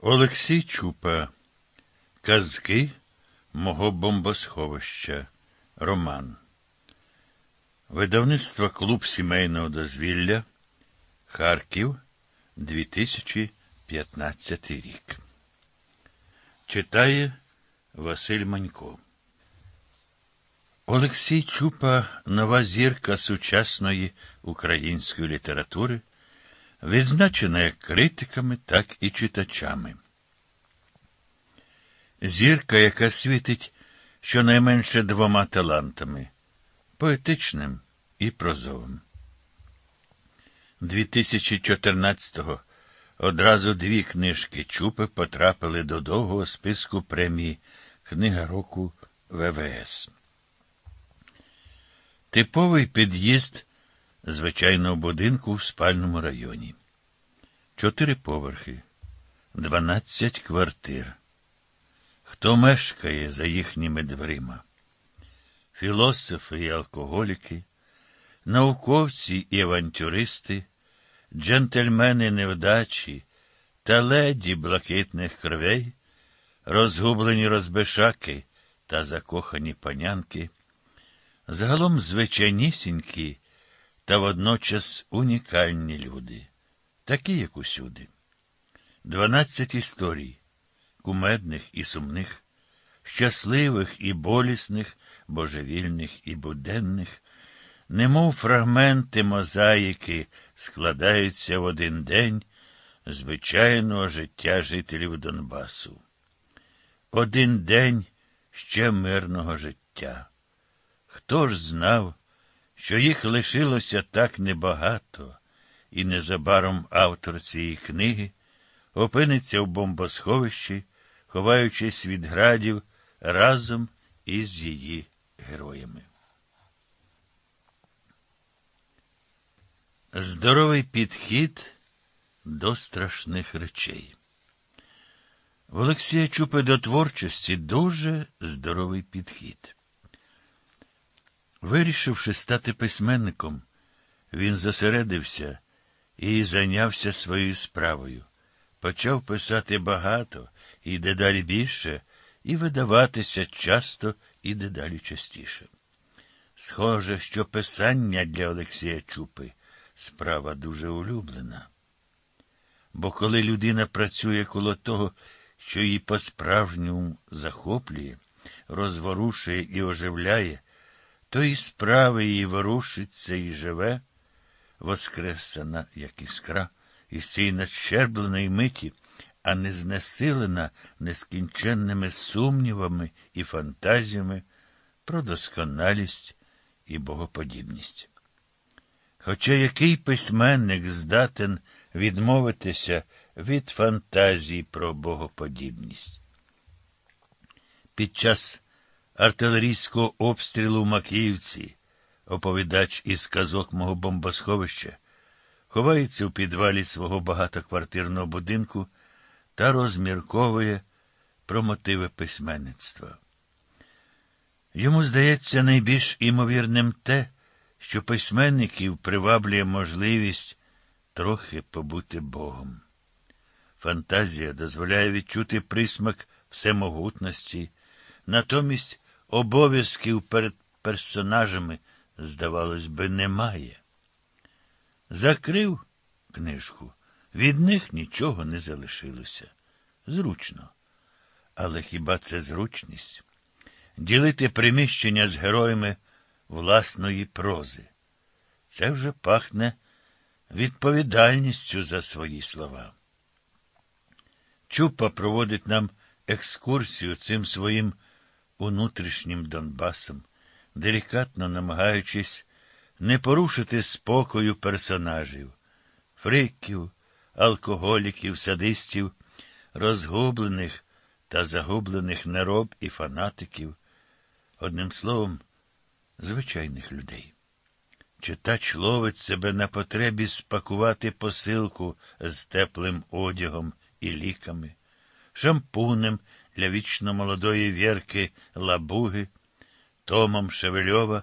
Олексій Чупа. Казки мого бомбосховища. Роман. Видавництво Клуб сімейного дозвілля. Харків. 2015 рік. Читає Василь Манько. Олексій Чупа нова зірка сучасної української літератури, відзначена як критиками, так і читачами. Зірка, яка світить щонайменше двома талантами поетичним і прозовим. 2014-го одразу дві книжки Чупи потрапили до довгого списку премії Книга року ВВС. Типовий під'їзд звичайного будинку в спальному районі. Чотири поверхи, дванадцять квартир. Хто мешкає за їхніми дверима? Філософи і алкоголіки, науковці і авантюристи, джентльмени невдачі та леді блакитних кровей, розгублені розбишаки та закохані панянки, загалом звичайнісінькі та водночас унікальні люди, такі, як усюди. Дванадцять історій, кумедних і сумних, щасливих і болісних, божевільних і буденних, немов фрагменти мозаїки складаються в один день звичайного життя жителів Донбасу. Один день ще мирного життя. Хто ж знав, що їх лишилося так небагато, і незабаром автор цієї книги опиниться в бомбосховищі, ховаючись від градів разом із її героями. Здоровий підхід до страшних речей. В Олексія Чупи до творчості дуже здоровий підхід. Вирішивши стати письменником, він зосередився і зайнявся своєю справою. Почав писати багато і дедалі більше, і видаватися часто і дедалі частіше. Схоже, що писання для Олексія Чупи справа дуже улюблена. Бо коли людина працює коло того, що її по-справжньому захоплює, розворушує і оживляє, то і справи її ворушиться і живе, воскресена, як іскра, із цієї надщербленої миті, а не знесилена нескінченними сумнівами і фантазіями про досконалість і богоподібність. Хоча який письменник здатен відмовитися від фантазії про богоподібність? Під час артилерійського обстрілу в Макіївці, оповідач із казок мого бомбосховища, ховається у підвалі свого багатоквартирного будинку та розмірковує про мотиви письменництва. Йому здається найбільш імовірним те, що письменників приваблює можливість трохи побути Богом. Фантазія дозволяє відчути присмак всемогутності, натомість обов'язків перед персонажами, здавалось би, немає. Закрив книжку, від них нічого не залишилося. Зручно. Але хіба це зручність? Ділити приміщення з героями власної прози. Це вже пахне відповідальністю за свої слова. Чупа проводить нам екскурсію цим своїм внутрішнім Донбасом, делікатно намагаючись не порушити спокою персонажів, фриків, алкоголіків, садистів, розгублених та загублених нероб і фанатиків, одним словом, звичайних людей. Читач ловить себе на потребі спакувати посилку з теплим одягом і ліками, шампунем для вічно молодої вірки лабуги, томом Шевельова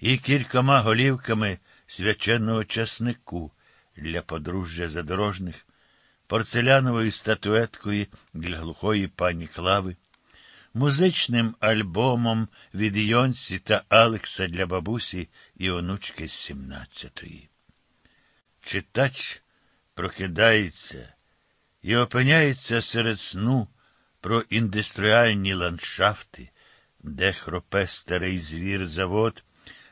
і кількома голівками свяченого часнику для подружжя задорожних, порцеляновою статуеткою для глухої пані Клави, музичним альбомом від Йонсі та Алекса для бабусі і онучки з 17-ї. Читач прокидається і опиняється серед сну про індустріальні ландшафти, де хропе старий звір завод,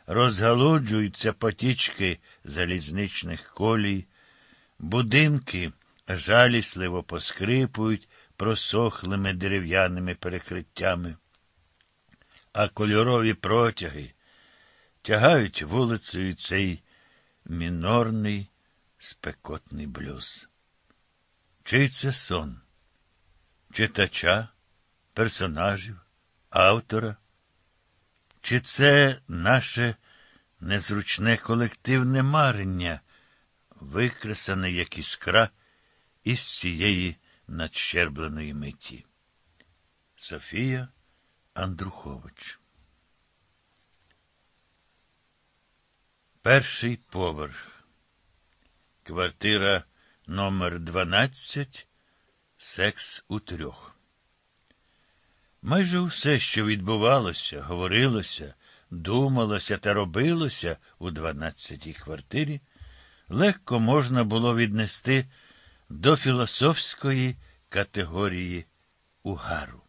розгалуджуються потічки залізничних колій, будинки жалісливо поскрипують просохлими дерев'яними перекриттями, а кольорові протяги тягають вулицею цей мінорний спекотний блюз. Чий це сон? Читача, персонажів, автора? Чи це наше незручне колективне марення, викресане як іскра із цієї надщербленої миті? Софія Андрухович Перший поверх. Квартира номер 12 Секс у трьох. Майже усе, що відбувалося, говорилося, думалося та робилося у 12-й квартирі, легко можна було віднести до філософської категорії угару.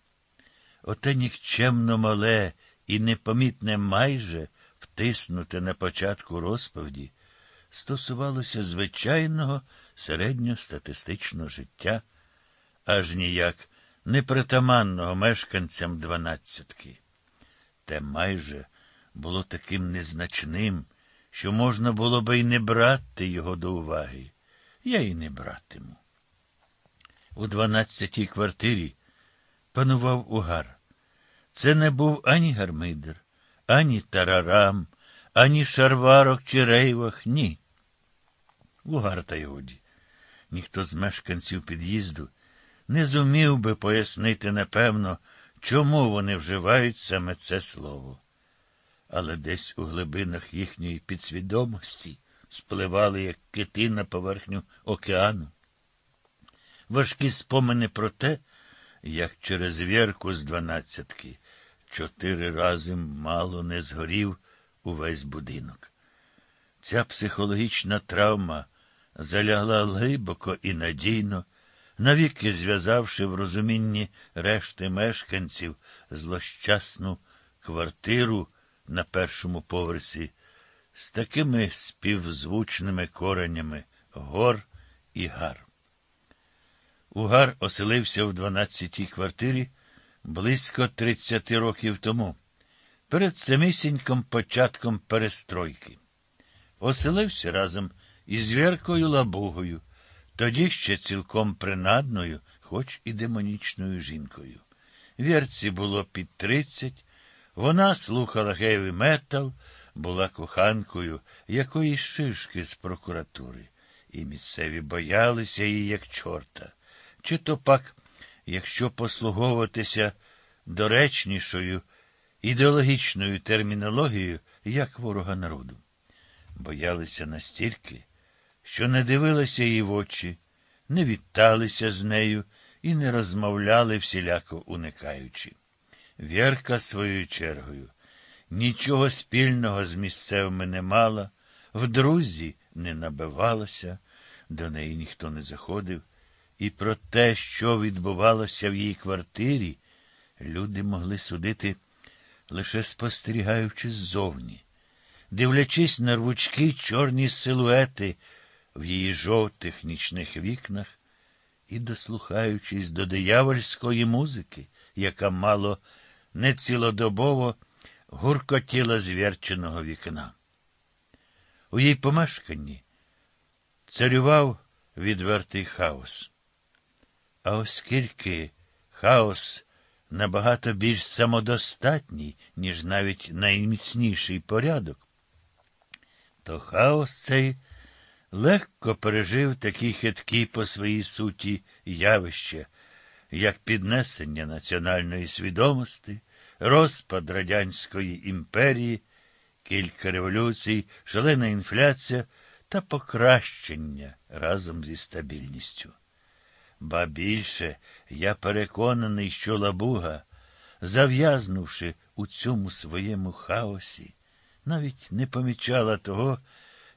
Оте нікчемно мале і непомітне майже втиснуте на початку розповіді, стосувалося звичайного середньостатистичного життя, аж ніяк непритаманного мешканцям дванадцятки. Те майже було таким незначним, що можна було би й не брати його до уваги. Я й не братиму. У дванадцятій квартирі панував угар. Це не був ані гармидер, ані тарарам, ані шарварок чи рейвах, ні. Угар та й годі. Ніхто з мешканців під'їзду не зумів би пояснити, напевно, чому вони вживають саме це слово. Але десь у глибинах їхньої підсвідомості спливали, як кити на поверхню океану. Важкі спомини про те, як через вірку з дванадцятки чотири рази мало не згорів увесь будинок. Ця психологічна травма залягла глибоко і надійно, навіки зв'язавши в розумінні решти мешканців злощасну квартиру на першому поверсі з такими співзвучними коренями гор і гар. Угар оселився в 12-й квартирі близько 30 років тому, перед самісіньким початком перестройки. Оселився разом із Віркою Лабугою, тоді ще цілком принадною, хоч і демонічною жінкою. Вірці було під тридцять, вона слухала гейві метал, була коханкою якоїсь шишки з прокуратури, і місцеві боялися її, як чорта. Чи то пак, якщо послуговуватися доречнішою ідеологічною термінологією, як ворога народу. Боялися настільки, що не дивилися їй в очі, не віталися з нею і не розмовляли всіляко уникаючи. Вірка своєю чергою нічого спільного з місцевими не мала, в друзі не набивалася, до неї ніхто не заходив, і про те, що відбувалося в її квартирі, люди могли судити, лише спостерігаючи ззовні, дивлячись на рвучкі чорні силуети в її жовтих нічних вікнах і дослухаючись до диявольської музики, яка мало не цілодобово гуркотіла з вікна. У її помешканні царював відвертий хаос. А оскільки хаос набагато більш самодостатній, ніж навіть найміцніший порядок, то хаос цей легко пережив такі хиткі по своїй суті явища, як піднесення національної свідомості, розпад Радянської імперії, кілька революцій, шалена інфляція та покращення разом зі стабільністю. Ба більше я переконаний, що лабуга, зав'язнувши у цьому своєму хаосі, навіть не помічала того,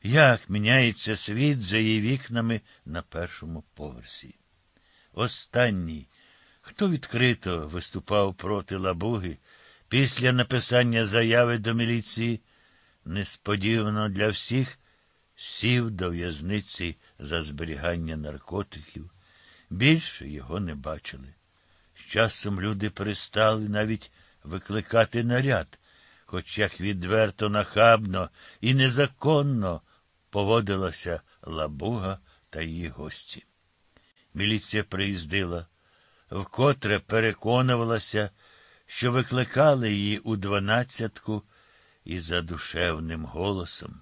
як міняється світ за її вікнами на першому поверсі. Останній, хто відкрито виступав проти лабуги після написання заяви до міліції, несподівано для всіх сів до в'язниці за зберігання наркотиків. Більше його не бачили. З часом люди перестали навіть викликати наряд, хоч як відверто нахабно і незаконно поводилася лабуга та її гості. Міліція приїздила, вкотре переконувалася, що викликали її у дванадцятку і задушевним голосом.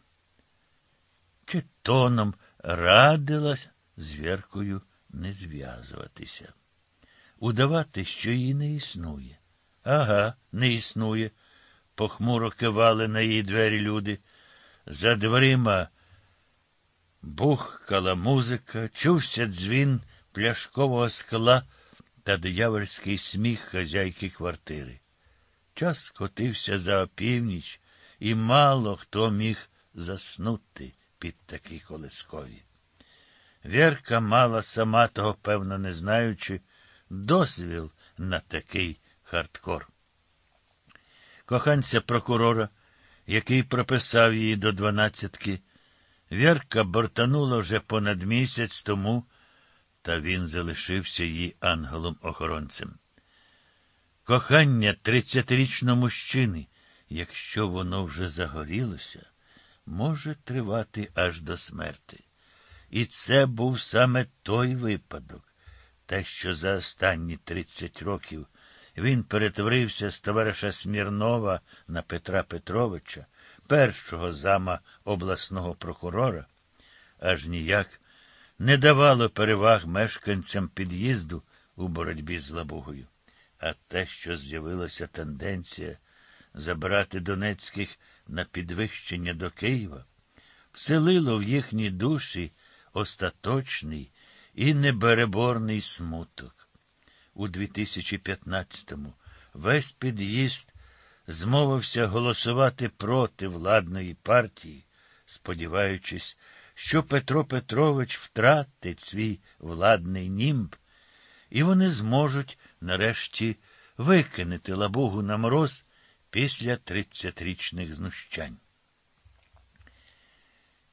Чи тоном радилась з Віркою не зв'язуватися, удавати, що її не існує. Ага, не існує. Похмуро кивали на її двері люди. За дверима бухкала музика, чувся дзвін пляшкового скла та диявольський сміх хазяйки квартири. Час котився за опівніч, і мало хто міг заснути під такі колискові. Вірка мала сама того, певно, не знаючи, дозвіл на такий хардкор. Коханця прокурора, який прописав її до дванадцятки, Вірка бортанула вже понад місяць тому, та він залишився її ангелом-охоронцем. Кохання тридцятирічного мужчини, якщо воно вже загорілося, може тривати аж до смерти. І це був саме той випадок, те, що за останні тридцять років він перетворився з товариша Смірнова на Петра Петровича, першого зама обласного прокурора, аж ніяк не давало переваг мешканцям під'їзду у боротьбі з лабугою. А те, що з'явилася тенденція забрати Донецьких на підвищення до Києва, вселило в їхні душі остаточний і небереборний смуток. У 2015-му весь під'їзд змовився голосувати проти владної партії, сподіваючись, що Петро Петрович втратить свій владний німб, і вони зможуть нарешті викинути лабугу на мороз після тридцятирічних знущань.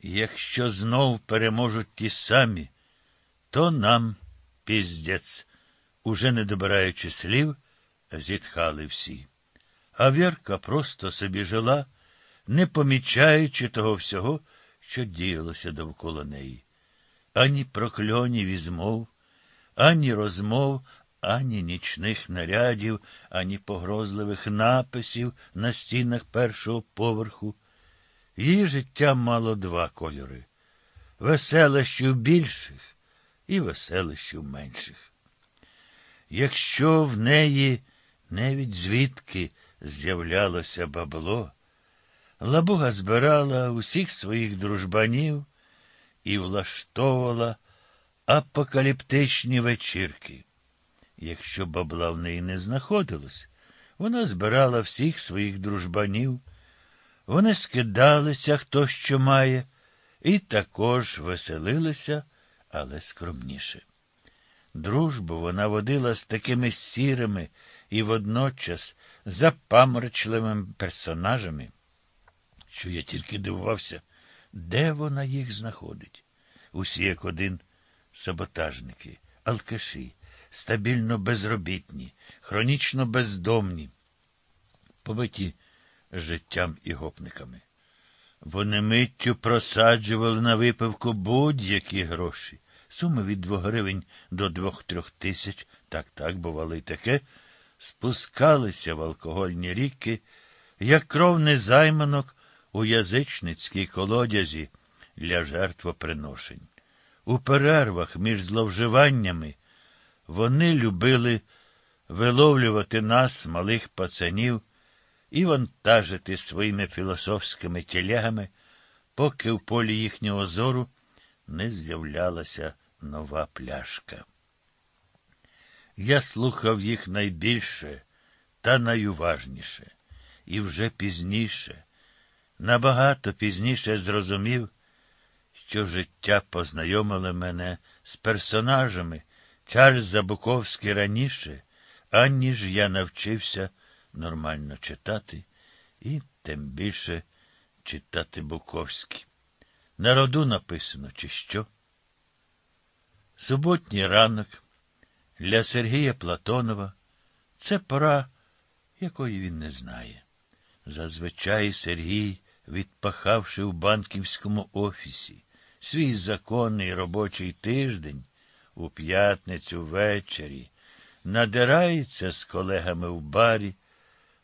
Якщо знов переможуть ті самі, то нам, піздець, уже не добираючи слів, зітхали всі. А Вірка просто собі жила, не помічаючи того всього, що діялося довкола неї. Ані прокльонів і змов, ані розмов, ані нічних нарядів, ані погрозливих написів на стінах першого поверху. Її життя мало два кольори веселищів більших і веселищів менших. Якщо в неї навіть звідки з'являлося бабло, лабуга збирала усіх своїх дружбанів і влаштовувала апокаліптичні вечірки. Якщо бабла в неї не знаходилось, вона збирала всіх своїх дружбанів. Вони скидалися, хто що має, і також веселилися, але скромніше. Дружбу вона водила з такими сірими і водночас запаморочливими персонажами, що я тільки дивувався, де вона їх знаходить. Усі як один саботажники, алкаші, стабільно безробітні, хронічно бездомні, побиті життям і гопниками. Вони миттю просаджували на випивку будь-які гроші. Суми від двох гривень до двох-трьох тисяч, так так, бувало й таке, спускалися в алкогольні ріки, як кров незайманок у язичницькій колодязі для жертвоприношень. У перервах між зловживаннями вони любили виловлювати нас, малих пацанів, і вантажити своїми філософськими тілягами, поки в полі їхнього зору не з'являлася нова пляшка. Я слухав їх найбільше та найуважніше, і вже пізніше, набагато пізніше зрозумів, що життя познайомило мене з персонажами Чарльза Буковський раніше, аніж я навчився нормально читати і тим більше читати Буковський. На роду написано, чи що? Суботній ранок для Сергія Платонова це пора, якої він не знає. Зазвичай Сергій, відпахавши в банківському офісі свій законний робочий тиждень, у п'ятницю ввечері, надирається з колегами в барі,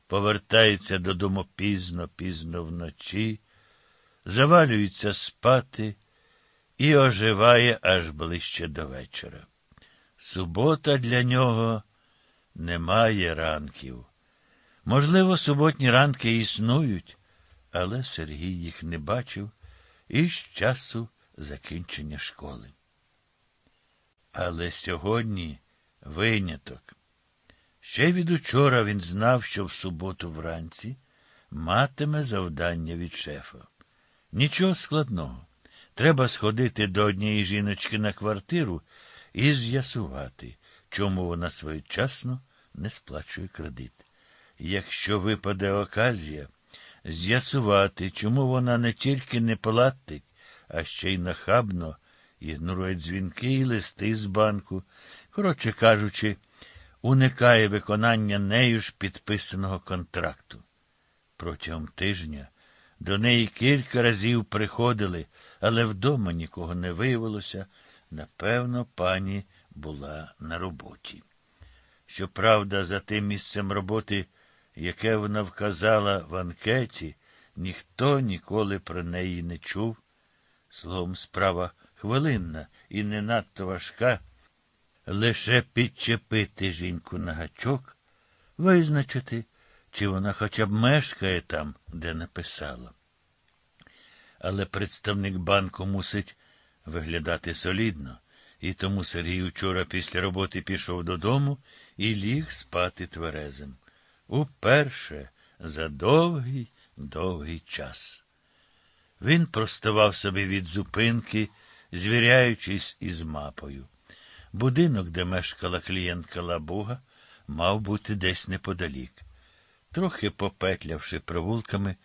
повертається додому пізно, пізно вночі, завалюється спати і оживає аж ближче до вечора. Субота для нього немає ранків. Можливо, суботні ранки існують, але Сергій їх не бачив із часу закінчення школи. Але сьогодні виняток. Ще від учора він знав, що в суботу вранці матиме завдання від шефа. Нічого складного. Треба сходити до однієї жіночки на квартиру і з'ясувати, чому вона своєчасно не сплачує кредит. Якщо випаде оказія, з'ясувати, чому вона не тільки не платить, а ще й нахабно ігнорує дзвінки і листи з банку, коротше кажучи, уникає виконання нею ж підписаного контракту. Протягом тижня до неї кілька разів приходили, але вдома нікого не виявилося. Напевно, пані була на роботі. Щоправда, за тим місцем роботи, яке вона вказала в анкеті, ніхто ніколи про неї не чув. Словом, справа хвилинна і не надто важка. Лише підчепити жінку на гачок, визначити, чи вона хоча б мешкає там, де написала. Але представник банку мусить виглядати солідно, і тому Сергій учора після роботи пішов додому і ліг спати тверезим. Уперше за довгий, довгий час. Він проставав собі від зупинки, звіряючись із мапою. Будинок, де мешкала клієнтка Лабуга, мав бути десь неподалік. Трохи попетлявши провулками,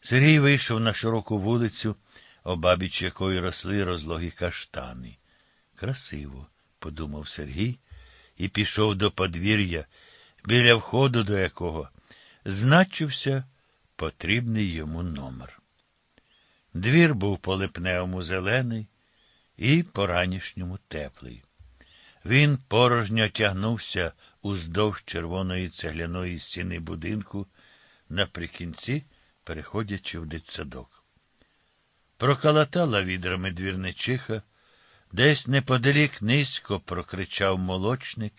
Сергій вийшов на широку вулицю, обабіч якої росли розлогі каштани. Красиво, подумав Сергій, і пішов до подвір'я, біля входу до якого значився потрібний йому номер. Двір був по липневому зелений і по ранішньому теплий. Він порожньо тягнувся уздовж червоної цегляної стіни будинку, наприкінці переходячи в дитсадок. Прокалатала відрами двірничиха, десь неподалік низько прокричав молочник,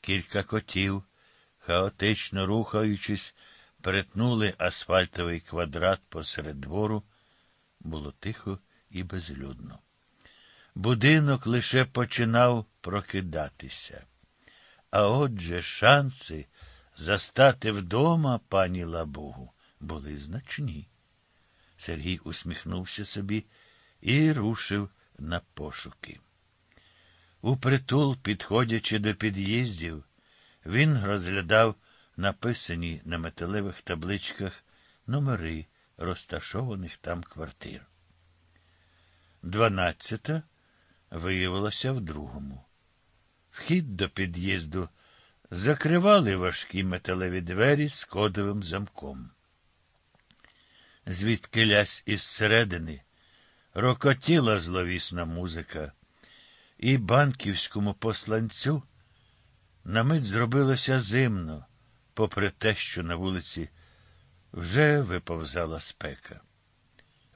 кілька котів, хаотично рухаючись, перетнули асфальтовий квадрат посеред двору. Було тихо і безлюдно. Будинок лише починав прокидатися. А отже, шанси застати вдома пані Лабугу були значні. Сергій усміхнувся собі і рушив на пошуки. У притул, підходячи до під'їздів, він розглядав написані на металевих табличках номери розташованих там квартир. Дванадцята виявилося в другому. Вхід до під'їзду закривали важкі металеві двері з кодовим замком. Звідки лясь із середини рокотіла зловісна музика, і банківському посланцю на мить зробилося зимно, попри те, що на вулиці вже виповзала спека.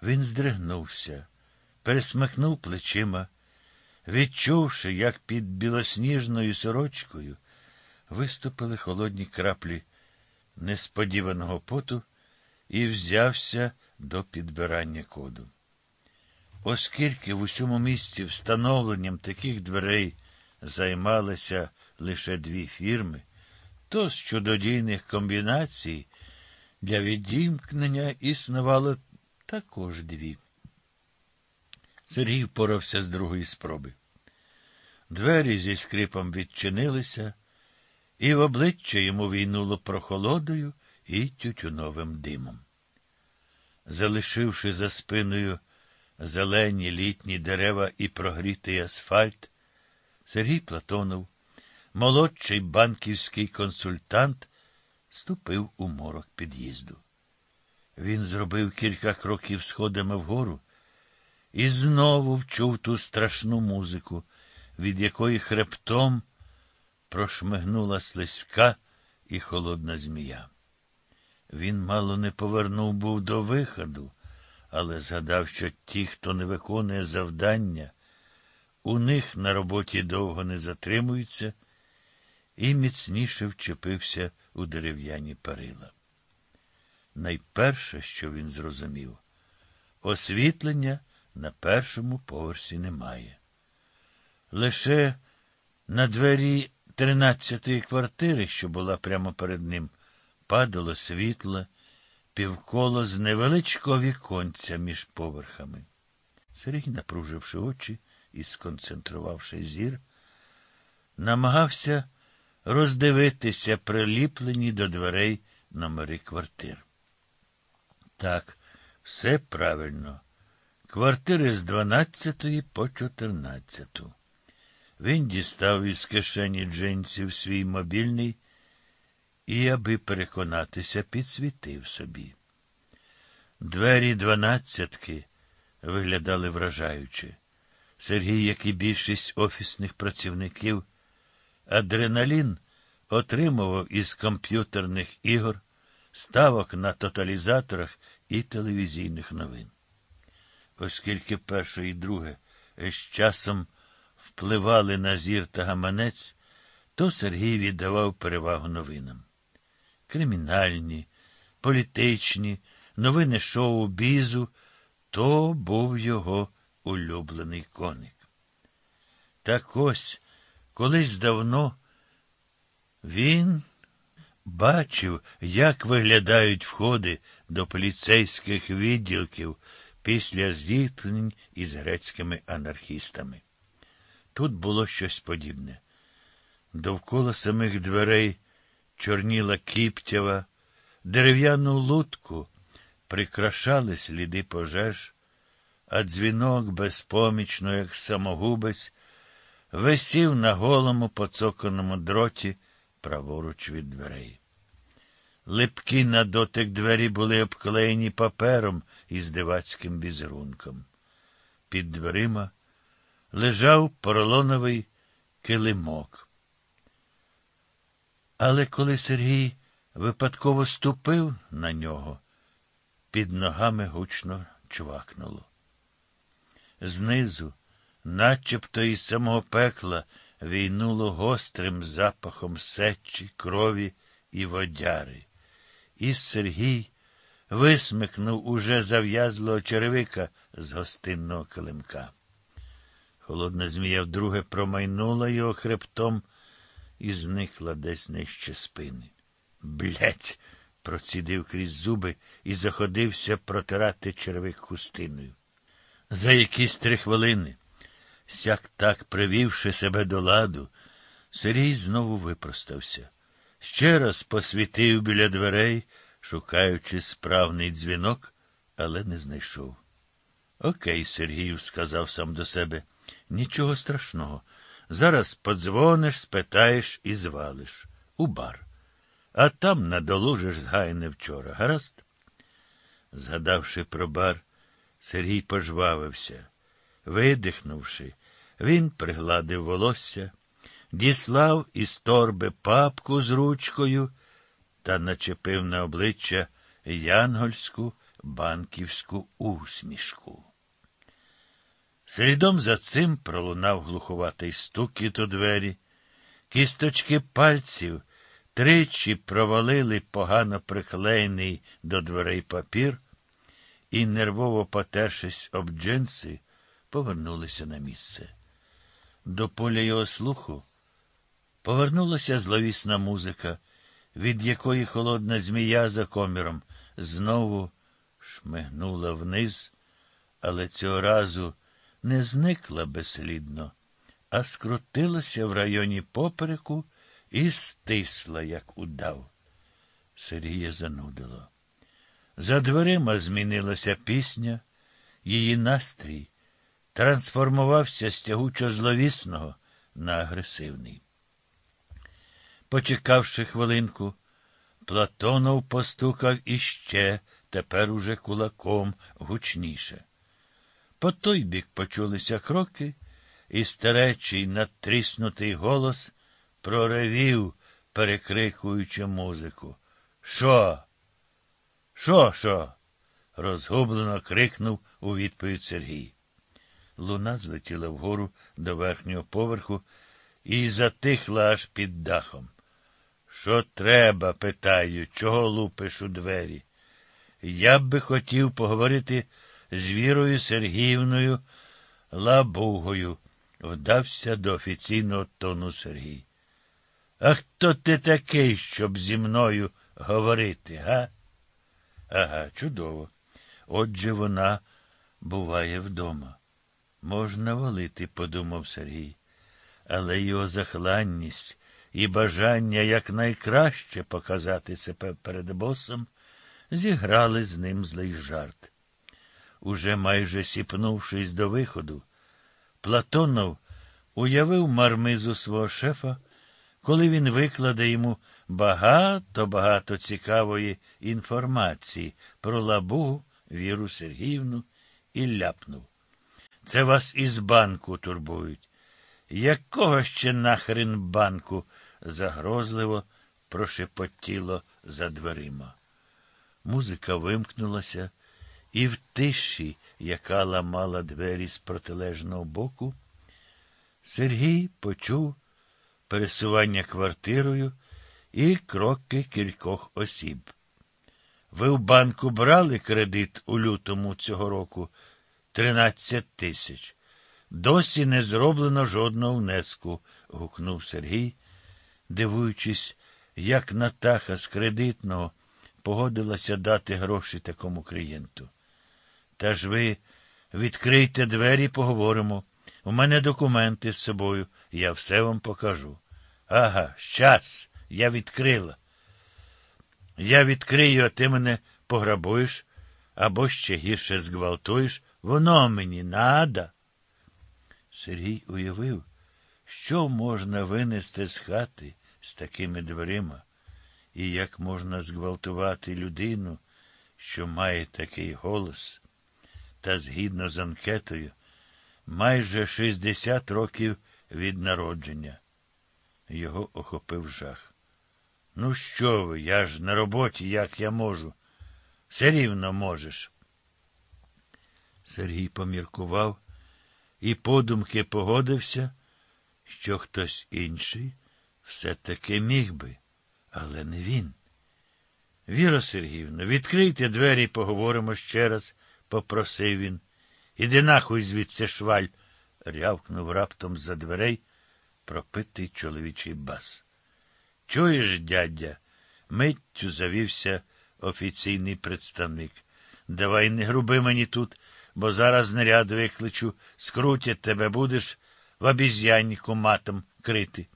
Він здригнувся, пересмикнув плечима, відчувши, як під білосніжною сорочкою виступили холодні краплі несподіваного поту і взявся до підбирання коду. Оскільки в усьому місті встановленням таких дверей займалися лише дві фірми, то з чудодійних комбінацій для відімкнення існувало також дві. Сергій впорався з другої спроби. Двері зі скрипом відчинилися, і в обличчя йому війнуло прохолодою і тютюновим димом. Залишивши за спиною зелені літні дерева і прогрітий асфальт, Сергій Платонов, молодший банківський консультант, ступив у морок під'їзду. Він зробив кілька кроків сходами вгору і знову вчув ту страшну музику, від якої хребтом прошмигнула слизька і холодна змія. Він мало не повернув був до виходу, але згадав, що ті, хто не виконує завдання, у них на роботі довго не затримуються, і міцніше вчепився у дерев'яні перила. Найперше, що він зрозумів, освітлення на першому поверсі немає. Лише на двері тринадцятої квартири, що була прямо перед ним, падало світло, півколо з невеличкого віконця між поверхами. Сергій, напруживши очі і сконцентрувавши зір, намагався роздивитися приліплені до дверей номери квартир. Так, все правильно. Квартири з 12 по 14. Він дістав із кишені джинсів свій мобільний і, аби переконатися, підсвітив собі. Двері дванадцятки виглядали вражаюче. Сергій, як і більшість офісних працівників, адреналін отримував із комп'ютерних ігор, ставок на тоталізаторах і телевізійних новин. Оскільки перше і друге з часом впливали на зір та гаманець, то Сергій віддавав перевагу новинам. Кримінальні, політичні, новини шоу бізу то був його улюблений коник. Так ось, колись давно він бачив, як виглядають входи до поліцейських відділків після зіткнень із грецькими анархістами. Тут було щось подібне. Довкола самих дверей чорніла кіптява, дерев'яну лутку прикрашали сліди пожеж, а дзвінок безпомічно, як самогубець, висів на голому поцоканому дроті праворуч від дверей. Липкі на дотик двері були обклеєні папером із дивацьким візерунком. Під дверима лежав поролоновий килимок. Але коли Сергій випадково ступив на нього, під ногами гучно чвакнуло. Знизу, начебто із самого пекла, війнуло гострим запахом сечі, крові і водяри. І Сергій висмикнув уже зав'язлого черевика з гостинного килимка. Холодна змія вдруге промайнула його хребтом і зникла десь нижче спини. Блять. процідив крізь зуби і заходився протирати червик хустиною. За якісь три хвилини, сяк так привівши себе до ладу, Сергій знову випростався. Ще раз посвітив біля дверей, шукаючи справний дзвінок, але не знайшов. Окей, Сергію, сказав сам до себе, нічого страшного. Зараз подзвониш, спитаєш і звалиш. У бар. А там надолужиш згайне вчора. Гаразд? Згадавши про бар, Сергій пожвавився. Видихнувши, він пригладив волосся, діслав із торби папку з ручкою та начепив на обличчя янгольську банківську усмішку. Слідом за цим пролунав глуховатий стукіт у двері, кісточки пальців тричі провалили погано приклеєний до дверей папір і, нервово потершись об джинси, повернулися на місце. До поля його слуху Повернулася зловісна музика, від якої холодна змія за коміром знову шмигнула вниз, але цього разу не зникла безслідно, а скрутилася в районі попереку і стисла, як удав. Сергія занудило. За дверима змінилася пісня, її настрій трансформувався з тягучо зловісного на агресивний. Почекавши хвилинку, Платонов постукав іще, тепер уже кулаком гучніше. По той бік почулися кроки, і старечий надтріснутий голос проревів, перекрикуючи музику. Що? Що, що? розгублено крикнув у відповідь Сергій. Луна злетіла вгору до верхнього поверху і затихла аж під дахом. Що треба, питаю, чого лупиш у двері? Я б би хотів поговорити з Вірою Сергіївною Лабугою, вдався до офіційного тону Сергій. А хто ти такий, щоб зі мною говорити, га? Ага, чудово. Отже вона буває вдома. Можна валити, подумав Сергій, але його захланність і бажання якнайкраще показати себе перед босом зіграли з ним злий жарт. Уже майже сіпнувшись до виходу, Платонов уявив мармизу свого шефа, коли він викладе йому багато-багато цікавої інформації про лабу Віру Сергіївну і ляпнув. Це вас із банку турбують. Якого ще нахрен банку? загрозливо прошепотіло за дверима. Музика вимкнулася, і в тиші, яка ламала двері з протилежного боку, Сергій почув пересування квартирою і кроки кількох осіб. Ви в банку брали кредит у лютому цього року 13 тисяч. Досі не зроблено жодного внеску, гукнув Сергій, дивуючись, як Натаха з кредитного погодилася дати гроші такому клієнту. Та ж ви відкрийте двері, поговоримо. У мене документи з собою, я все вам покажу. Ага, щас, я відкрила. Я відкрию, а ти мене пограбуєш або ще гірше зґвалтуєш. Воно мені надо. Сергій уявив, що можна винести з хати з такими дверима, і як можна зґвалтувати людину, що має такий голос, та згідно з анкетою, майже 60 років від народження. Його охопив жах. Ну, що ви, я ж на роботі, як я можу. Все рівно можеш. Сергій поміркував і подумки погодився, що хтось інший все-таки міг би, але не він. Віра Сергіївна, відкрийте двері поговоримо ще раз, попросив він. Іди нахуй звідси шваль, рявкнув раптом за дверей пропитий чоловічий бас. Чуєш, дядя? Миттю завівся офіційний представник. Давай не груби мені тут, бо зараз наряд викличу, скрутять тебе будеш в обіз'яннику матом крити.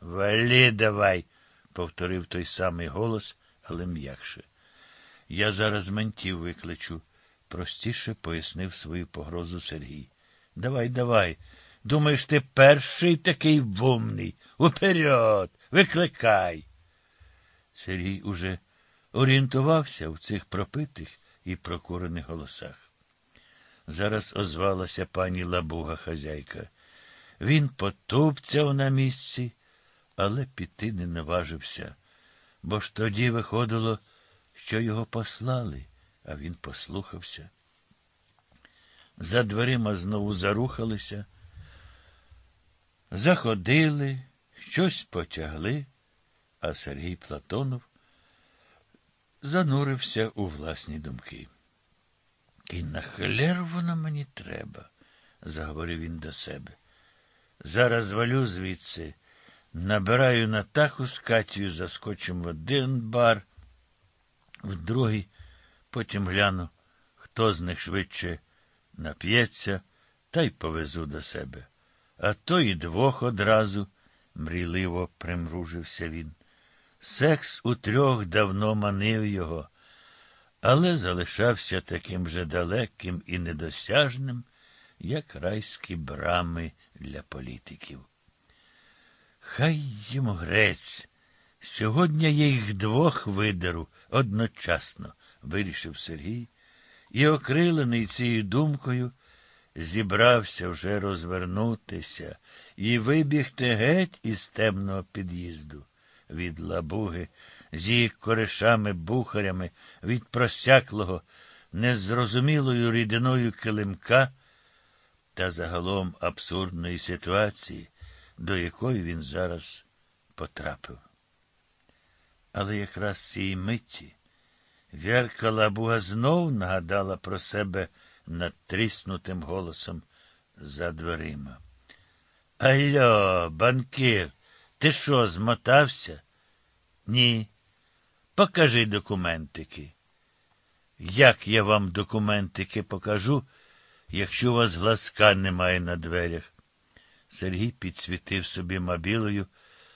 Валі давай, повторив той самий голос, але м'якше. Я зараз ментів викличу, простіше пояснив свою погрозу Сергій. Давай, давай. Думаєш, ти перший такий вумний. Уперед, викликай. Сергій уже орієнтувався в цих пропитих і прокурених голосах. Зараз озвалася пані лабуга хазяйка. Він потупцяв на місці, але піти не наважився, бо ж тоді виходило, що його послали, а він послухався. За дверима знову зарухалися, заходили, щось потягли, а Сергій Платонов занурився у власні думки. І на хлер воно мені треба, заговорив він до себе. Зараз валю звідси, Набираю Натаху з Катію, заскочимо в один бар, в другий, потім гляну, хто з них швидше нап'ється, та й повезу до себе. А то і двох одразу, мрійливо примружився він. Секс у трьох давно манив його, але залишався таким же далеким і недосяжним, як райські брами для політиків. Хай йому грець. Сьогодні я їх двох видеру одночасно, вирішив Сергій, і, окрилений цією думкою, зібрався вже розвернутися і вибігти геть із темного під'їзду від лабуги, з її коришами, бухарями, від просяклого, незрозумілою рідиною килимка та загалом абсурдної ситуації, до якої він зараз потрапив. Але якраз цієї миті Вірка Лабуга знов нагадала про себе надтріснутим голосом за дверима. Альо, банкір, ти що, змотався? Ні. Покажи документики. Як я вам документики покажу, якщо у вас глазка немає на дверях? Сергій підсвітив собі мобілою,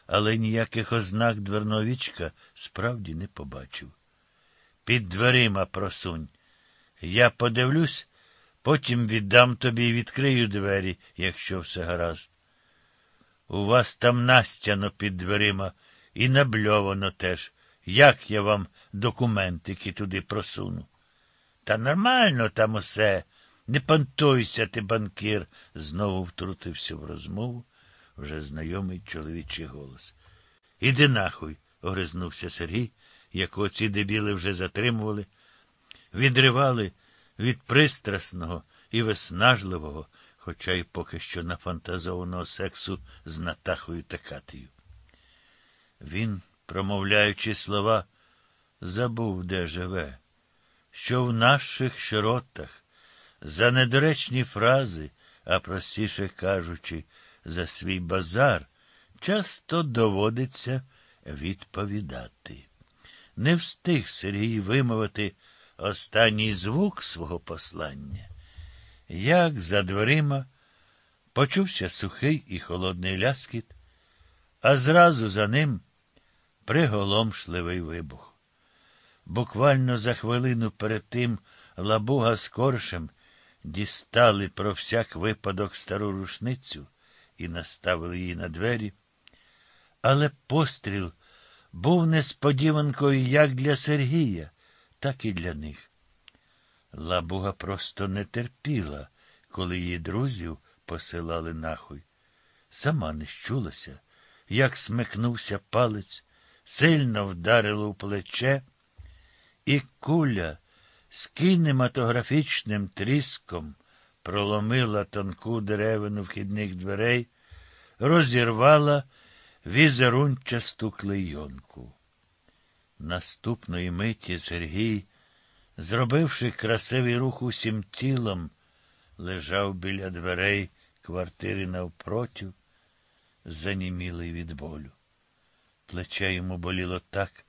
але ніяких ознак дверного вічка справді не побачив. Під дверима просунь. Я подивлюсь, потім віддам тобі і відкрию двері, якщо все гаразд. У вас там настяно під дверима і набльовано теж. Як я вам документики туди просуну? Та нормально там усе. Не понтуйся, ти, банкір, знову втрутився в розмову вже знайомий чоловічий голос. Іди нахуй, огризнувся Сергій, якого ці дебіли вже затримували, відривали від пристрасного і виснажливого, хоча й поки що нафантазованого сексу з Натахою та Катею. Він, промовляючи слова, забув, де живе, що в наших широтах за недоречні фрази, а простіше кажучи, за свій базар, часто доводиться відповідати. Не встиг Сергій вимовити останній звук свого послання, як за дверима почувся сухий і холодний ляскіт, а зразу за ним приголомшливий вибух. Буквально за хвилину перед тим лабуга з коршем дістали про всяк випадок стару рушницю і наставили її на двері. Але постріл був несподіванкою як для Сергія, так і для них. Лабуга просто не терпіла, коли її друзів посилали нахуй. Сама не щулася, як смикнувся палець, сильно вдарило у плече, і куля з кінематографічним тріском проломила тонку деревину вхідних дверей, розірвала візерунчасту клейонку. Наступної миті Сергій, зробивши красивий рух усім тілом, лежав біля дверей квартири навпротю, занімілий від болю. Плече йому боліло так,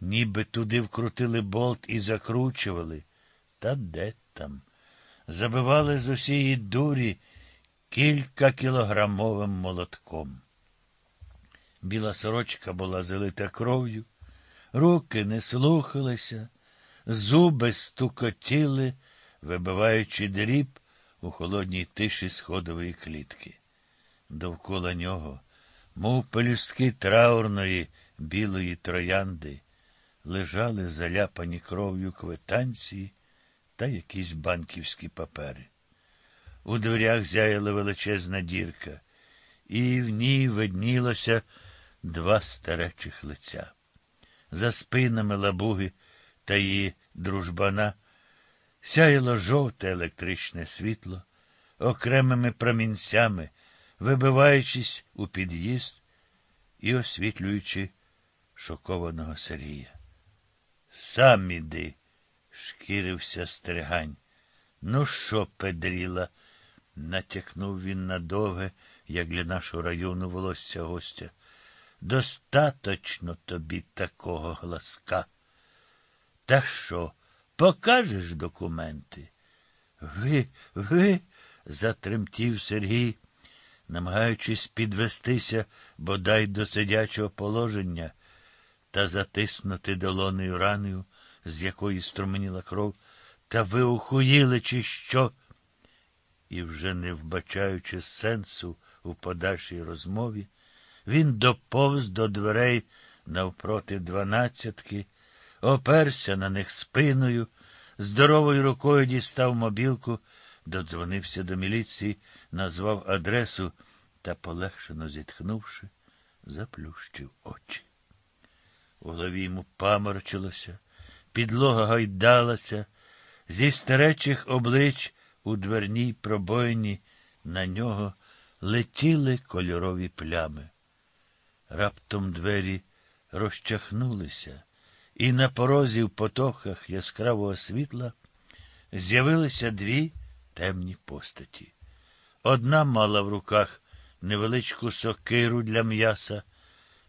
ніби туди вкрутили болт і закручували. Та де там? Забивали з усієї дурі кількакілограмовим молотком. Біла сорочка була залита кров'ю, руки не слухалися, зуби стукотіли, вибиваючи дріб у холодній тиші сходової клітки. Довкола нього, мов пелюстки траурної білої троянди, лежали заляпані кров'ю квитанції та якісь банківські папери. У дверях зяяла величезна дірка, і в ній виднілося два старечих лиця. За спинами лабуги та її дружбана сяяло жовте електричне світло, окремими промінцями, вибиваючись у під'їзд і освітлюючи шокованого Сергія. Сам іди, шкірився стригань. Ну що, педріла? натякнув він на довге, як для нашого району волосся гостя. Достаточно тобі такого глазка. Та що, покажеш документи? Ви, ви, затремтів Сергій, намагаючись підвестися бодай до сидячого положення та затиснути долоною раною, з якої струменіла кров, та ви ухуїли, чи що? І вже не вбачаючи сенсу у подальшій розмові, він доповз до дверей навпроти дванадцятки, оперся на них спиною, здоровою рукою дістав мобілку, додзвонився до міліції, назвав адресу та, полегшено зітхнувши, заплющив очі. У голові йому паморочилося, підлога гайдалася, зі старечих облич у дверній пробоїні на нього летіли кольорові плями. Раптом двері розчахнулися, і на порозі в потоках яскравого світла з'явилися дві темні постаті. Одна мала в руках невеличку сокиру для м'яса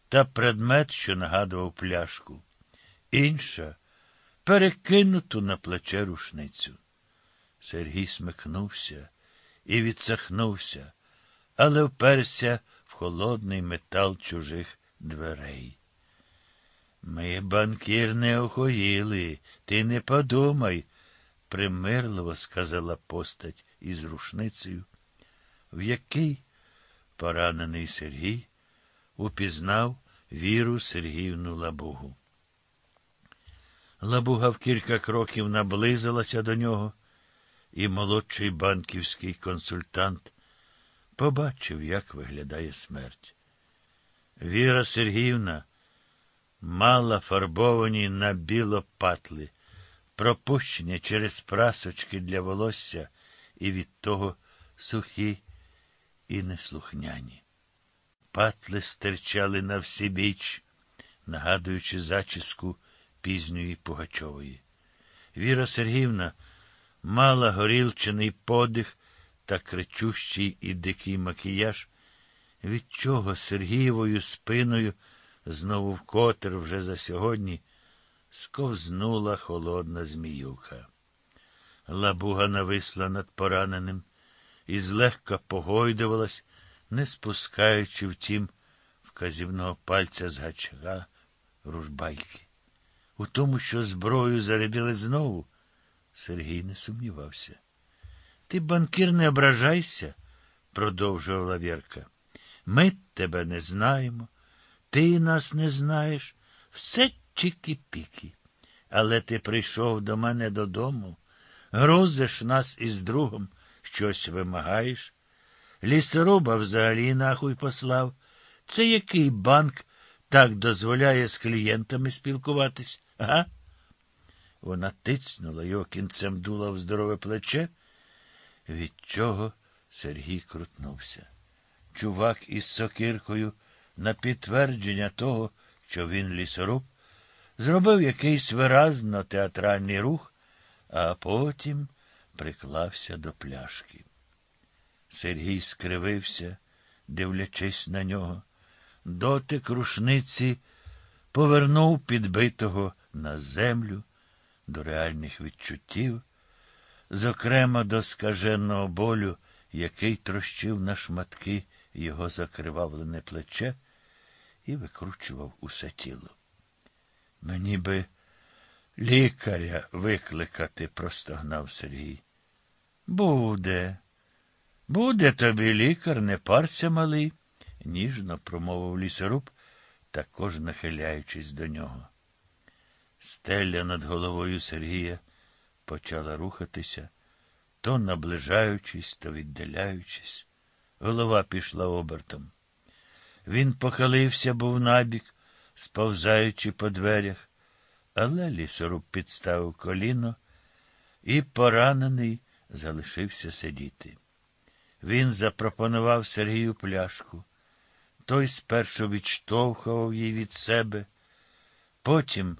та предмет, що нагадував пляшку, інша перекинуту на плече рушницю. Сергій смикнувся і відсахнувся, але вперся холодний метал чужих дверей. Ми, банкір, не охоїли, ти не подумай, примирливо сказала постать із рушницею, в який поранений Сергій упізнав віру Сергіївну Лабугу. Лабуга в кілька кроків наблизилася до нього, і молодший банківський консультант побачив, як виглядає смерть. Віра Сергіївна мала фарбовані на біло патли, пропущені через прасочки для волосся і від того сухі і неслухняні. Патли стирчали на всі біч, нагадуючи зачіску пізньої Пугачової. Віра Сергіївна мала горілчений подих та кричущий і дикий макіяж, від чого Сергієвою спиною знову вкотер вже за сьогодні сковзнула холодна зміюка. Лабуга нависла над пораненим і злегка погойдувалась, не спускаючи, втім, вказівного пальця з гачка ружбайки. У тому, що зброю зарядили знову, Сергій не сумнівався. Ти, банкір, не ображайся, продовжувала Вірка. Ми тебе не знаємо, ти нас не знаєш, все чікі-пікі. Але ти прийшов до мене додому, грузиш нас із другом, щось вимагаєш. Лісоруба взагалі нахуй послав. Це який банк так дозволяє з клієнтами спілкуватись, га? Вона тицнула його кінцем дула в здорове плече, від чого Сергій крутнувся. Чувак із сокиркою на підтвердження того, що він лісоруб, зробив якийсь виразно театральний рух, а потім приклався до пляшки. Сергій скривився, дивлячись на нього. Дотик рушниці повернув підбитого на землю до реальних відчуттів, зокрема до скаженого болю, який трощив на шматки його закривавлене плече і викручував усе тіло. Мені би лікаря викликати, простогнав Сергій. Буде. Буде тобі лікар, не парся малий, ніжно промовив лісоруб, також нахиляючись до нього. Стеля над головою Сергія почала рухатися, то наближаючись, то віддаляючись. Голова пішла обертом. Він похилився, був набік, сповзаючи по дверях, але лісоруб підставив коліно, і поранений залишився сидіти. Він запропонував Сергію пляшку. Той спершу відштовхував її від себе, потім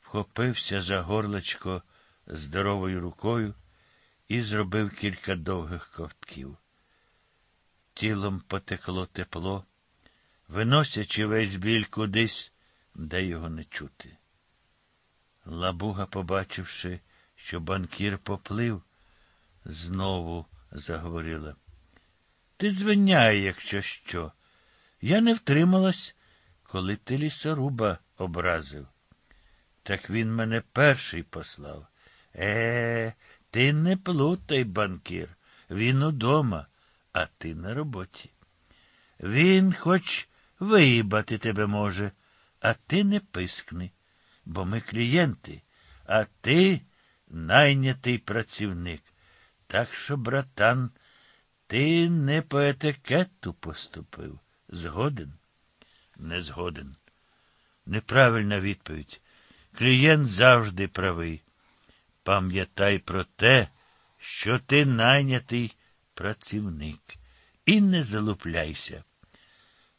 вхопився за горлечко здоровою рукою і зробив кілька довгих ковтків. Тілом потекло тепло, виносячи весь біль кудись, де його не чути. Лабуга, побачивши, що банкір поплив, знову заговорила. Ти звиняй, якщо що. Я не втрималась, коли ти лісоруба образив. Так він мене перший послав. Е, ти не плутай, банкір. Він удома, а ти на роботі. Він хоч виїбати тебе може, а ти не пискни, бо ми клієнти, а ти найнятий працівник. Так що, братан, ти не по етикету поступив. Згоден? Не згоден. Неправильна відповідь. Клієнт завжди правий. Пам'ятай про те, що ти найнятий працівник. І не залупляйся.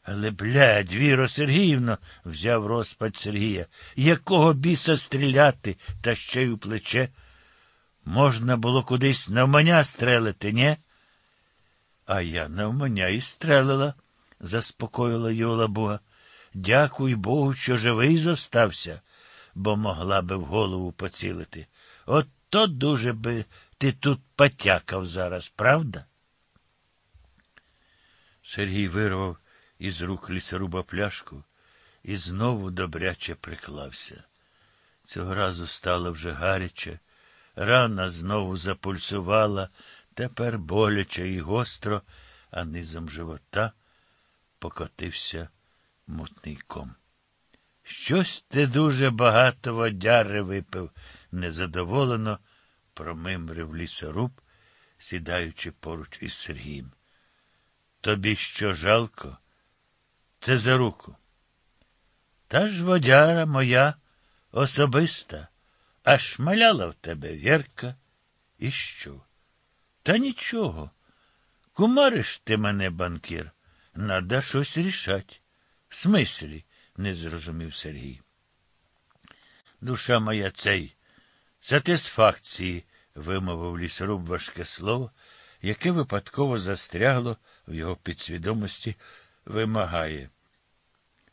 Але, блядь, Віро Сергіївно, взяв розпад Сергія, якого біса стріляти, та ще й у плече. Можна було кудись навмання стрелити, нє? А я навмання і стрелила, заспокоїла його лабуга. Дякуй Богу, що живий зостався, бо могла би в голову поцілити. От то дуже би ти тут потякав зараз, правда? Сергій вирвав із рук лісоруба пляшку і знову добряче приклався. Цього разу стало вже гаряче, рана знову запульсувала, тепер боляче і гостро, а низом живота покотився мутний ком. Щось ти дуже багато водяри випив, незадоволено промимрив лісоруб, сідаючи поруч із Сергієм. Тобі що жалко? Це за руку. Та ж водяра моя особиста, аж маляла в тебе Вірка. І що? Та нічого. Кумариш ти мене, банкір, надо щось рішать. В смислі, не зрозумів Сергій. Душа моя цей, сатисфакції, вимовив лісоруб важке слово, яке випадково застрягло в його підсвідомості, вимагає.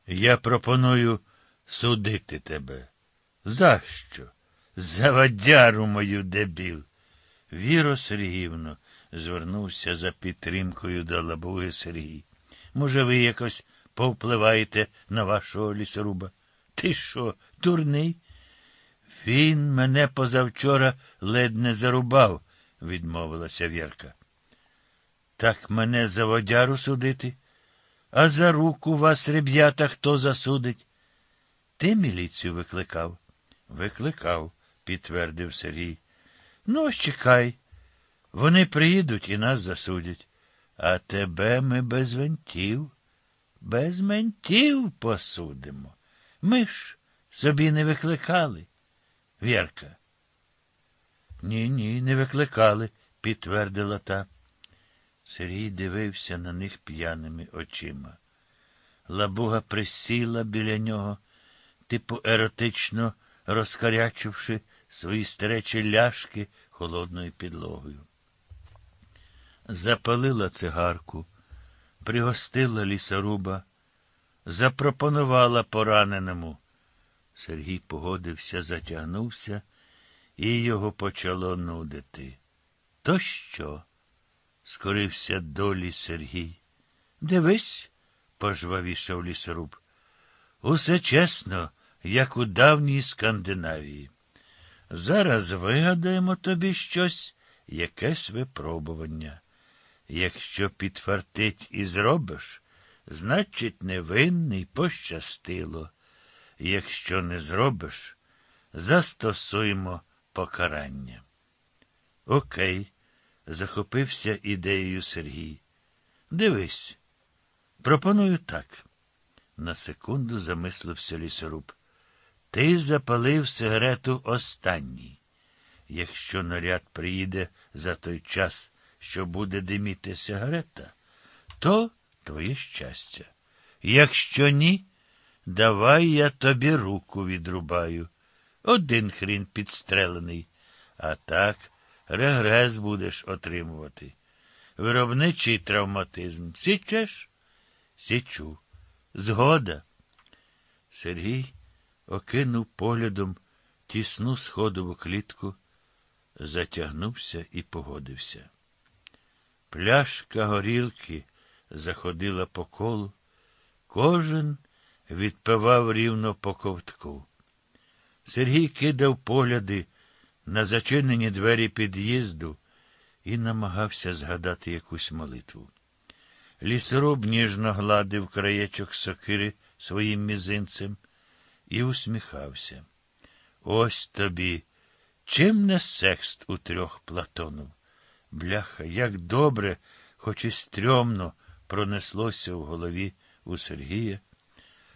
Я пропоную судити тебе. За що? За водяру мою дебіл. Віро Сергіївно, звернувся за підтримкою до лабуги Сергій. Може, ви якось повпливаєте на вашого лісоруба? Ти що, дурний? Він мене позавчора ледь не зарубав, відмовилася Вірка. Так мене за водяру судити? А за руку вас, ребята, хто засудить? Ти міліцію викликав? Викликав, підтвердив Сергій. Ну, ось чекай. Вони приїдуть і нас засудять. А тебе ми без вентів, без ментів посудимо. Ми ж собі не викликали. Вірка. Ні, ні, не викликали, підтвердила та. Сергій дивився на них п'яними очима. Лабуга присіла біля нього, типу еротично розкарячивши свої старечі ляшки холодною підлогою. Запалила цигарку, пригостила лісоруба, запропонувала пораненому. Сергій погодився, затягнувся, і його почало нудити. То що? скорився долі Сергій. Дивись, пожвавішав лісоруб. Усе чесно, як у давній Скандинавії. Зараз вигадаємо тобі щось, якесь випробування. Якщо підфартить і зробиш, значить, невинний пощастило. Якщо не зробиш, застосуємо покарання. Окей, захопився ідеєю Сергій. Дивись, пропоную так. На секунду замислився лісоруб. Ти запалив сигарету останній. Якщо наряд приїде за той час, що буде диміти сигарета, то твоє щастя. Якщо ні, давай я тобі руку відрубаю. Один хрін підстрелений, а так регрес будеш отримувати. Виробничий травматизм. Січеш? Січу. Згода. Сергій окинув поглядом тісну сходову клітку, затягнувся і погодився. Пляшка горілки заходила по колу, кожен відпивав рівно по ковтку. Сергій кидав погляди на зачинені двері під'їзду і намагався згадати якусь молитву. Лісоруб ніжно гладив краєчок сокири своїм мізинцем і усміхався. Ось тобі. Чим не секст у трьох Платонов? Бляха, як добре, хоч і стрьомно пронеслося в голові у Сергія,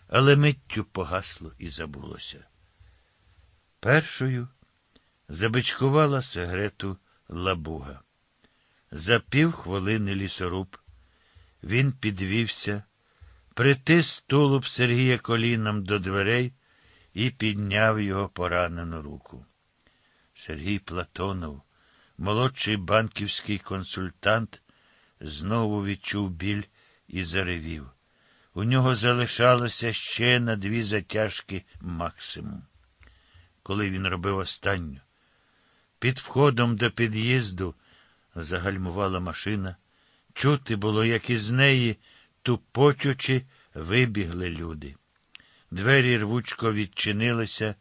але миттю погасло і забулося. Першою забичкувала сигарету лабуга. За півхвилини лісоруб він підвівся, притис тулуб Сергія коліном до дверей і підняв його поранену руку. Сергій Платонов, молодший банківський консультант, знову відчув біль і заревів. У нього залишалося ще на дві затяжки максимум. Коли він робив останню, під входом до під'їзду загальмувала машина. Чути було, як із неї, тупочучи, вибігли люди. Двері рвучко відчинилися,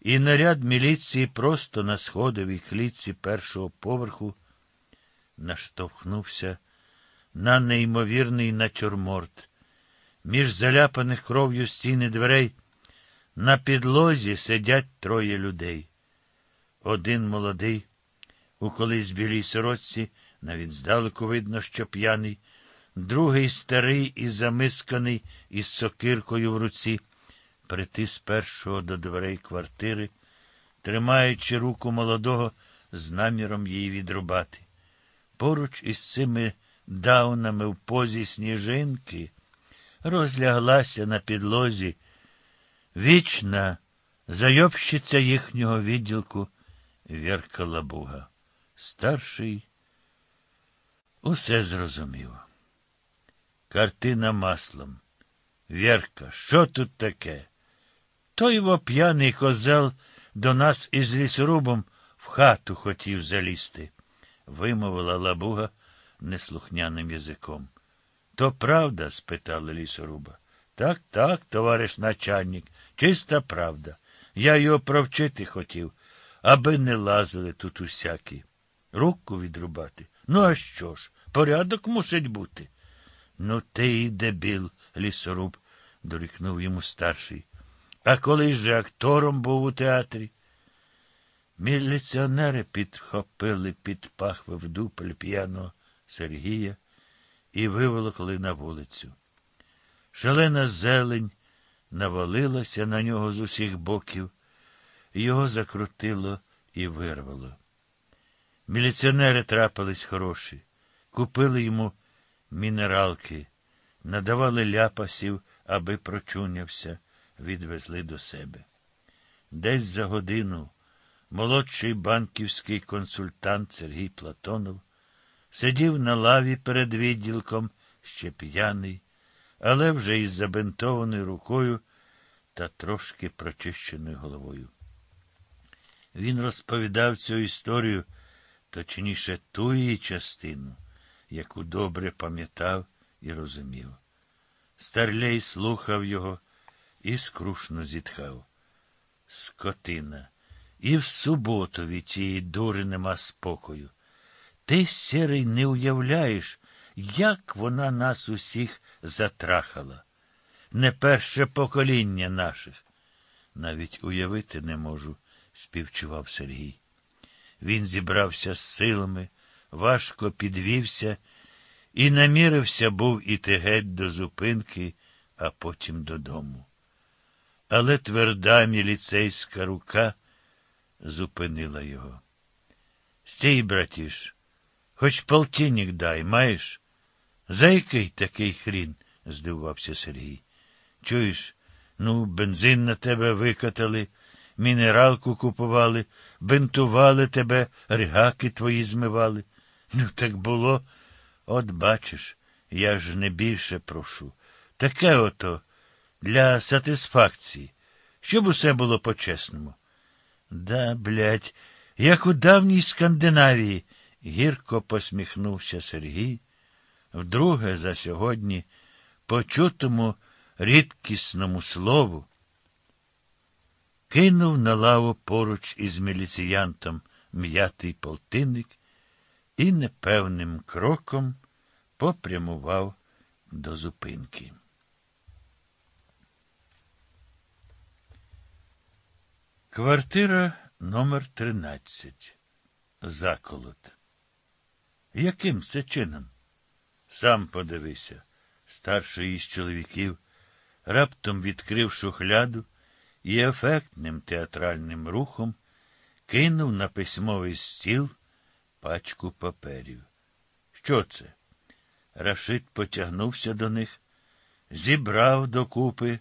і наряд міліції просто на сходовій клітці першого поверху наштовхнувся на неймовірний натюрморт. Між заляпаних кров'ю стіни дверей на підлозі сидять троє людей. Один молодий, у колись білій сорочці, навіть здалеку видно, що п'яний, другий старий і замисканий із сокиркою в руці, притис першого до дверей квартири, тримаючи руку молодого з наміром її відрубати. Поруч із цими даунами в позі сніжинки розляглася на підлозі вічна зайобщиця їхнього відділку Вірка Лабуга. Старший усе зрозумів. Картина маслом. Вірка, що тут таке? Той во п'яний козел до нас із лісорубом в хату хотів залізти, вимовила лабуга неслухняним язиком. То правда? спитали лісоруба. Так, так, товариш начальник, чиста правда. Я його провчити хотів, аби не лазили тут усякі. Руку відрубати. Ну, а що ж? Порядок мусить бути. Ну, ти і дебіл, лісоруб, дорікнув йому старший. А коли же актором був у театрі? Міліціонери підхопили під пахви в дупель п'яного Сергія і виволокли на вулицю. Шалена зелень навалилася на нього з усіх боків, його закрутило і вирвало. Міліціонери трапились хороші, купили йому мінералки, надавали ляпасів, аби прочунявся, відвезли до себе. Десь за годину молодший банківський консультант Сергій Платонов сидів на лаві перед відділком, ще п'яний, але вже із забинтованою рукою та трошки прочищеною головою. Він розповідав цю історію, точніше, ту її частину, яку добре пам'ятав і розумів. Старлей слухав його і скрушно зітхав. Скотина. І в суботу від цієї дури нема спокою. Ти, сірий, не уявляєш, як вона нас усіх затрахала. Не перше покоління наших. Навіть уявити не можу, співчував Сергій. Він зібрався з силами, важко підвівся і намірився був іти геть до зупинки, а потім додому. Але тверда міліцейська рука зупинила його. Стій, братіш, хоч полтинник дай, маєш? За який такий хрін? здивувався Сергій. Чуєш, ну, бензин на тебе викатали, мінералку купували, бинтували тебе, ригаки твої змивали. Ну, так було. От бачиш, я ж не більше прошу. Таке ото для сатисфакції, щоб усе було по-чесному. Да, блядь, як у давній Скандинавії, гірко посміхнувся Сергій, вдруге за сьогодні почутому рідкісному слову, кинув на лаву поруч із міліціянтом м'ятий полтинник і непевним кроком попрямував до зупинки. Квартира номер 13. Заколот. Яким це чином? Сам подивися. Старший із чоловіків раптом відкрив шухляду і ефектним театральним рухом кинув на письмовий стіл пачку паперів. Що це? Рашид потягнувся до них, зібрав докупи,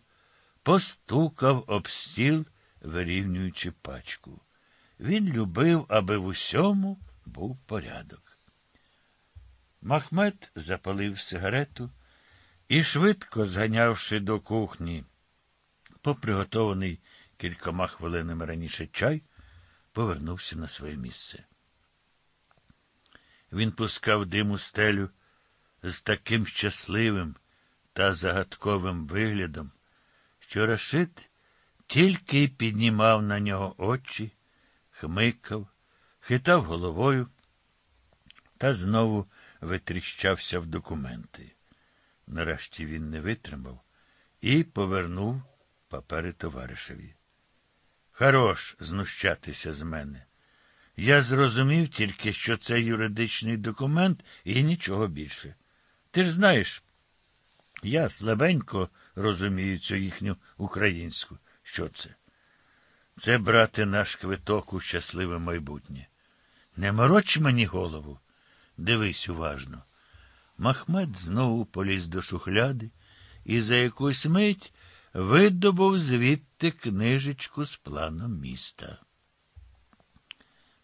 постукав об стіл, вирівнюючи пачку. Він любив, аби в усьому був порядок. Махмед запалив сигарету і, швидко зганявши до кухні, поприготований кількома хвилинами раніше чай, повернувся на своє місце. Він пускав дим у стелю з таким щасливим та загадковим виглядом, що Рашид тільки й піднімав на нього очі, хмикав, хитав головою та знову витріщався в документи. Нарешті він не витримав і повернув папери товаришеві. Хорош знущатися з мене. Я зрозумів тільки, що це юридичний документ і нічого більше. Ти ж знаєш, я слабенько розумію цю їхню українську. Що це? Це, брате, наш квиток у щасливе майбутнє. Не мороч мені голову. Дивись уважно. Махмед знову поліз до шухляди і за якусь мить видобув звідти книжечку з планом міста.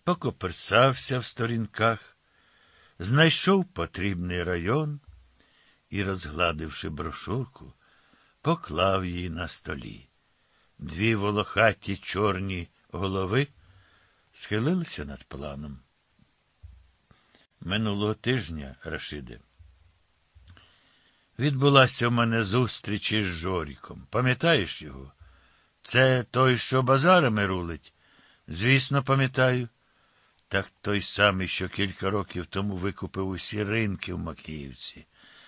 Покоперсався в сторінках, знайшов потрібний район і, розгладивши брошурку, поклав її на столі. Дві волохаті чорні голови схилилися над планом. Минулого тижня, Рашиде, відбулася в мене зустріч із Жоріком. Пам'ятаєш його? Це той, що базарами рулить? Звісно, пам'ятаю. Так той самий, що кілька років тому викупив усі ринки в Макіївці.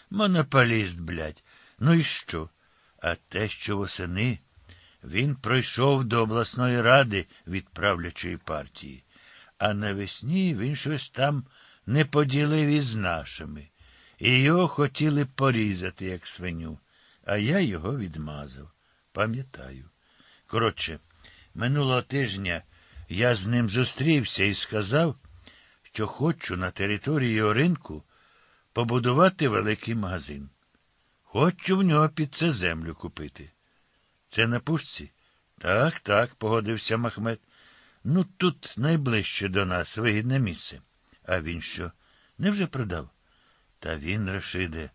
Монополіст, блядь. Ну і що? А те, що восени він пройшов до обласної ради від правлячої партії, а навесні він щось там не поділив із нашими, і його хотіли порізати, як свиню, а я його відмазав. Пам'ятаю. Коротше, минулого тижня я з ним зустрівся і сказав, що хочу на території ринку побудувати великий магазин. Хочу в нього під це землю купити. Це на пушці? Так, так, погодився Махмед. Ну, тут найближче до нас вигідне місце. А він що? Невже продав? Та він, Рашиде,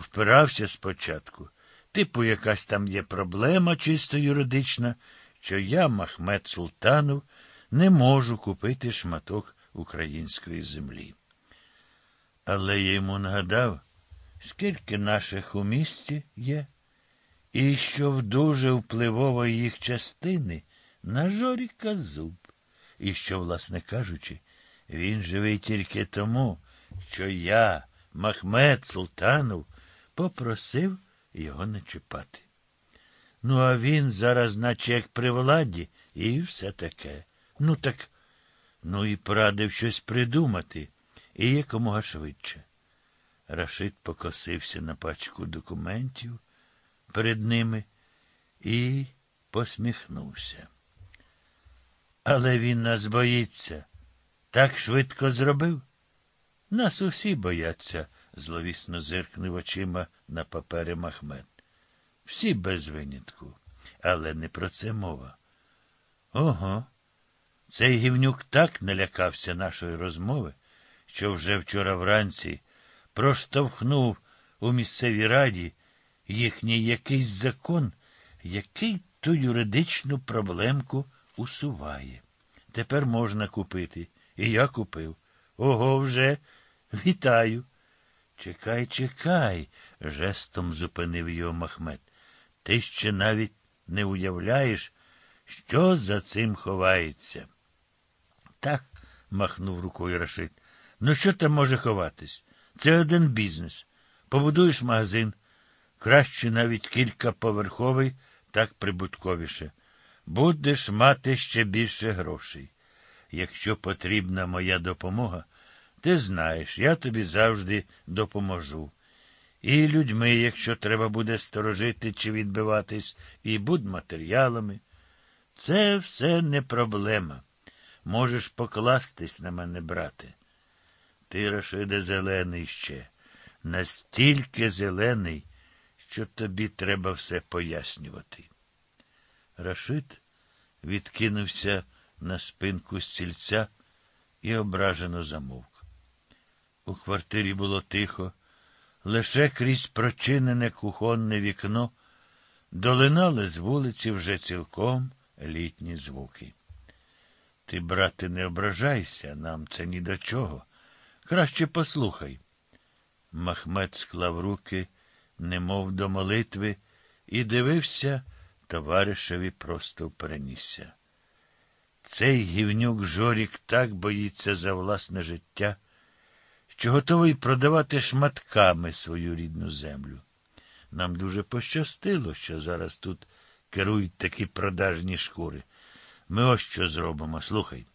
впирався спочатку. Типу, якась там є проблема чисто юридична, що я, Махмед Султанов, не можу купити шматок української землі. Але я йому нагадав, скільки наших у місті є, і що в дуже впливової їх частини на Жоріка зуб, і що, власне кажучи, він живий тільки тому, що я, Махмед Султанов, попросив його не чіпати. Ну, а він зараз, наче як при владі, і все таке. Ну, так, ну і порадив щось придумати, і якомога швидше. Рашид покосився на пачку документів перед ними і посміхнувся. Але він нас боїться. Так швидко зробив? Нас усі бояться, зловісно зиркнув очима на папери Махмед. Всі без винятку. Але не про це мова. Ого. Цей гівнюк так налякався нашої розмови, що вже вчора вранці проштовхнув у місцевій раді їхній якийсь закон, який ту юридичну проблемку усуває. Тепер можна купити. І я купив. Ого, вже. Вітаю. Чекай, чекай, жестом зупинив його Махмед. Ти ще навіть не уявляєш, що за цим ховається. Так, махнув рукою Рашид. Ну, що там може ховатись? Це один бізнес. Побудуєш магазин, краще навіть кількаповерховий, так прибутковіше. Будеш мати ще більше грошей. Якщо потрібна моя допомога, ти знаєш, я тобі завжди допоможу. І людьми, якщо треба буде сторожити чи відбиватись, і будматеріалами. Це все не проблема. Можеш покластись на мене, брате. Ти, Рашиде, зелений ще, настільки зелений, що тобі треба все пояснювати. Рашид відкинувся на спинку стільця і ображено замовк. У квартирі було тихо, лише крізь прочинене кухонне вікно долинали з вулиці вже цілком літні звуки. Ти, брате, не ображайся, нам це ні до чого. Краще послухай. Махмед склав руки, немов до молитви, і дивився товаришеві просто в перенісся. Цей гівнюк Жорік так боїться за власне життя, що готовий продавати шматками свою рідну землю. Нам дуже пощастило, що зараз тут керують такі продажні шкури. Ми ось що зробимо. Слухай.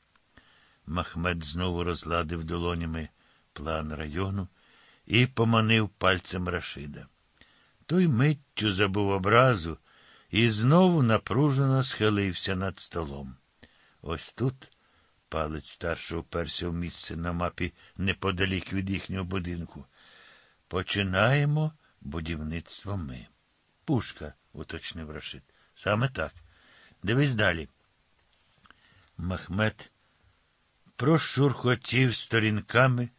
Махмед знову розладив долонями план району і поманив пальцем Рашида. Той миттю забув образу і знову напружено схилився над столом. Ось тут палець старшого перся в місце на мапі неподалік від їхнього будинку. Починаємо будівництво ми. Пушка, уточнив Рашид. Саме так. Дивись далі. Махмед прошурхотів сторінками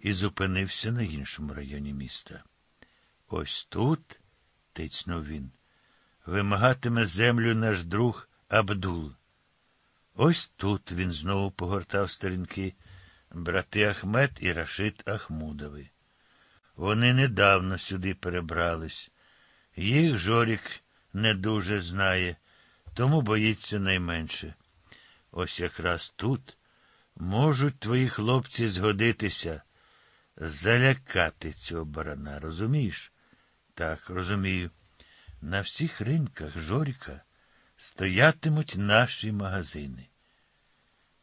і зупинився на іншому районі міста. Ось тут, тицнув він, вимагатиме землю наш друг Абдул. Ось тут він знову погортав сторінки брати Ахмед і Рашид Ахмудови. Вони недавно сюди перебрались. Їх Жорік не дуже знає, тому боїться найменше. Ось якраз тут можуть твої хлопці згодитися, залякати цього барана, розумієш? Так, розумію. На всіх ринках Жоріка стоятимуть наші магазини.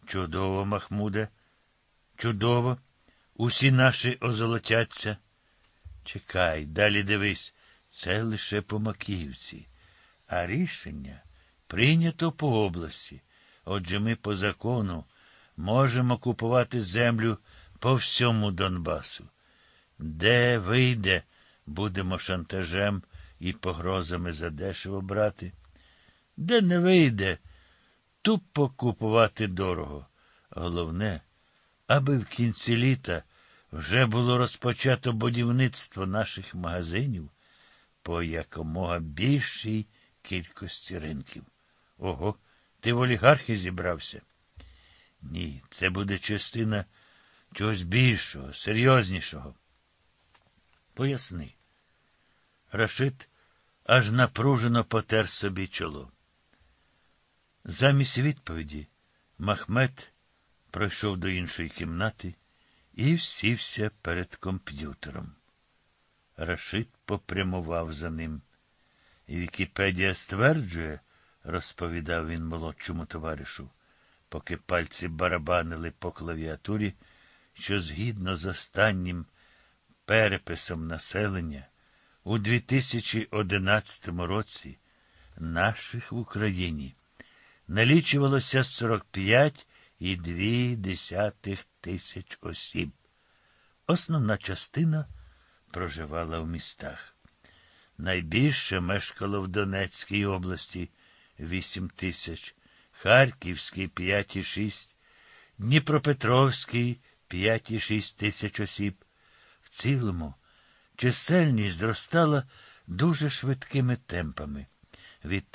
Чудово, Махмуде, чудово. Усі наші озолотяться. Чекай, далі дивись, це лише по Макіївці, а рішення прийнято по області. Отже, ми по закону можемо купувати землю по всьому Донбасу. Де вийде, будемо шантажем і погрозами задешево брати. Де не вийде, тупо купувати дорого. Головне, аби в кінці літа вже було розпочато будівництво наших магазинів по якомога більшій кількості ринків. Ого, ти в олігархи зібрався? Ні, це буде частина чогось більшого, серйознішого. Поясни. Рашид аж напружено потер собі чоло. Замість відповіді Махмед пройшов до іншої кімнати і всівся перед комп'ютером. Рашид попрямував за ним. Вікіпедія стверджує, розповідав він молодшому товаришу, поки пальці барабанили по клавіатурі, що згідно з останнім переписом населення у 2011 році наших в Україні налічувалося 45,2 тисяч осіб. Основна частина проживала в містах. Найбільше мешкало в Донецькій області 8 тисяч, Харківській 5,6, Дніпропетровській 5,6 тисяч осіб. В цілому чисельність зростала дуже швидкими темпами. Від